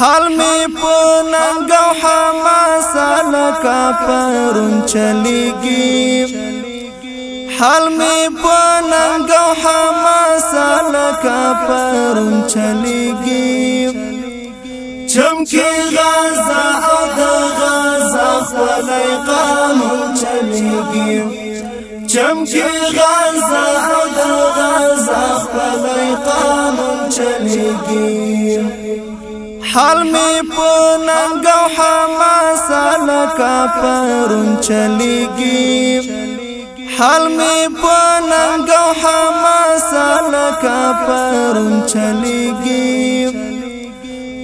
حال می پننګ او حماس لکه پرون چلیږي حال می پننګ او حماس لکه پرون چلیږي چمکه غزا او د غزا خپل قانون چلیږي چمکه غزا او د غزا خپل قانون چلیږي حال می په ننګ او حماس لکه پرون چلیږي حال می په ننګ او حماس لکه پرون چلیږي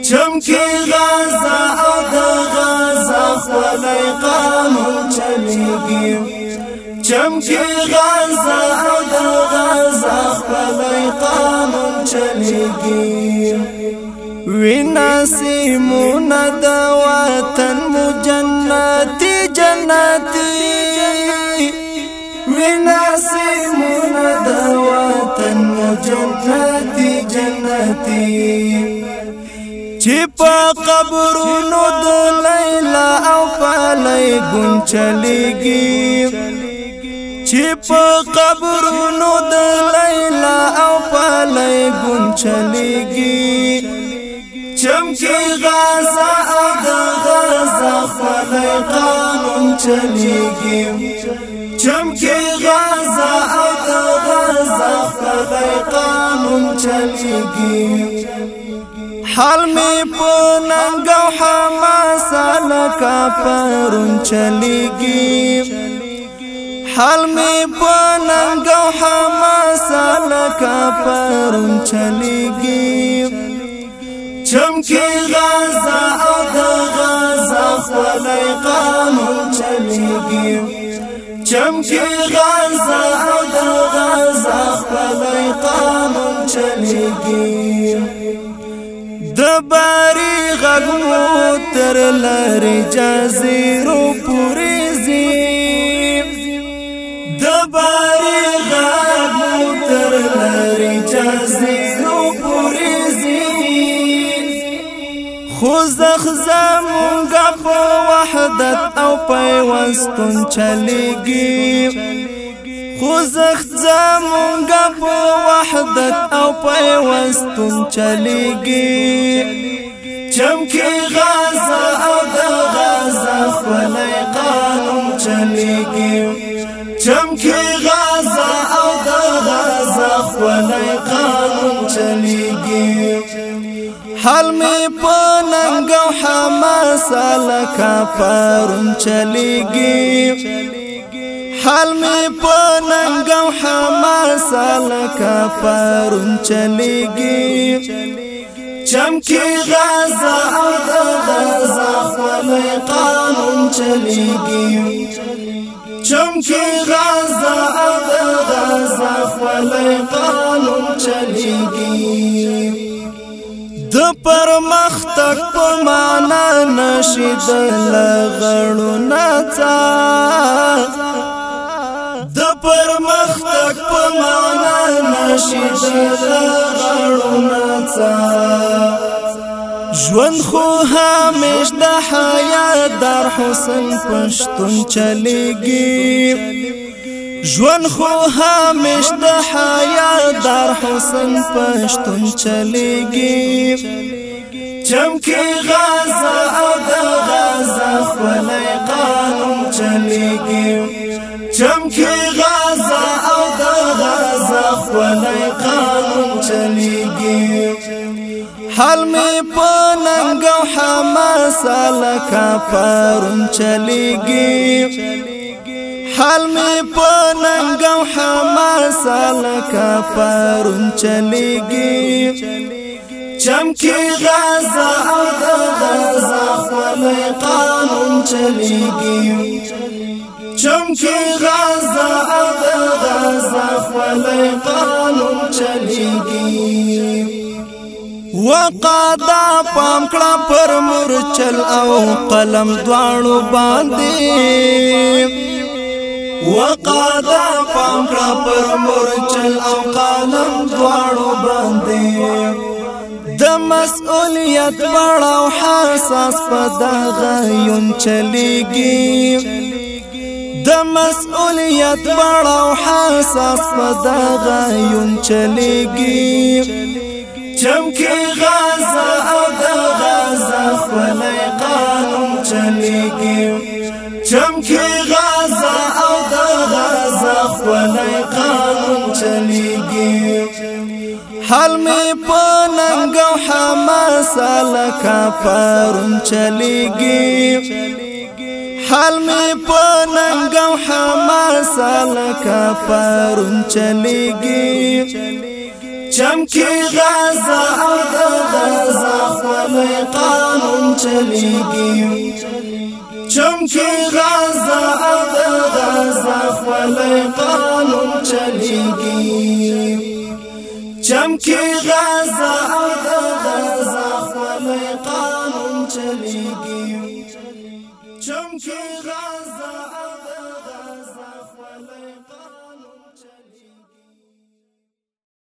چمکی غزا او د غزا خپل قانون چلیږي چمکی غزا او د غزا خپل قانون چلیږي وینا سیمون د وطن مو جنتی جنتی وینا سیمون د وطن مو جنتی جنتی چې په قبرونو د لیلا او پالای ګنچلېږي چې په قبرونو د لیلا او پالای ګنچلېږي شم کې غزا د غزا خپل قانون چلیږي چم کې غزا د غزا خپل قانون چلیږي حال می په ننګ او حماس لکه پرون چلیږي حال می پننګ او حماس لکه پرون چلیږي چم کې غزا او د غزا خپل قانون چلیږي چم کې غزا او د غزا خپل قانون چلیږي د باري غمو تر لارې جزیرو پوری زی د باري غمو تر لارې خوزخ زمونگا پا وحدت او پیوستون چلیگی خوزخ زمونگا پا وحدت او پیوستون چلیگی چمکی غازا او دا غازا خلی قانون چلیگی چمکی غازا حال می پننګ او حماس لکا پرون چلیږي حال می پننګ او حماس لکا پرون چلیږي چمکی غزا او غزا خپل قانون چلیږي چمکی غزا او غزا خپل قانون چلیږي د پر مختک په معنا نشید لغړو نڅا د پر مختک په معنا نشید لغړو نڅا ژوند خو همیش د حیا در حسن پښتون چلیږي ژوند خو همیش د حیا دار حسن پښتون چلیږي چمکی غزا او د غزا خپلې قانون چلیږي چمکی غزا او د غزا خپلې قانون چلیږي حل می پننګ او حماسه لکه پرون چلیږي حال می پننګو حما سالکا پرون چلیږي چمکی غزا او د غزا خپل قانون چلیږي چمکی غزا او د غزا خپل قانون چلیږي وقادا پام کړه پر مرچل او قلم دواړو باندې وقادا پام کړه پر مورچل او قلم دواړو باندې د مسؤلیت پړاو حساس په دغه یون چلیږي د مسؤلیت پړاو حساس په دغه یون چلیږي چمکه غزا او د غزا خپل قانون چلیږي چمکه پخوانی قانون چلیگی حال می پننگ و حماس لکا پرون چلیگی حال می پننگ و حماس لکا پرون چلیگی چمکی غزا او د غزا خوالی قانون چلیگی چمکی غزا د غزا خپل قانون چلیږي چمکی غزا د غزا خپل قانون چلیږي چمکی غزا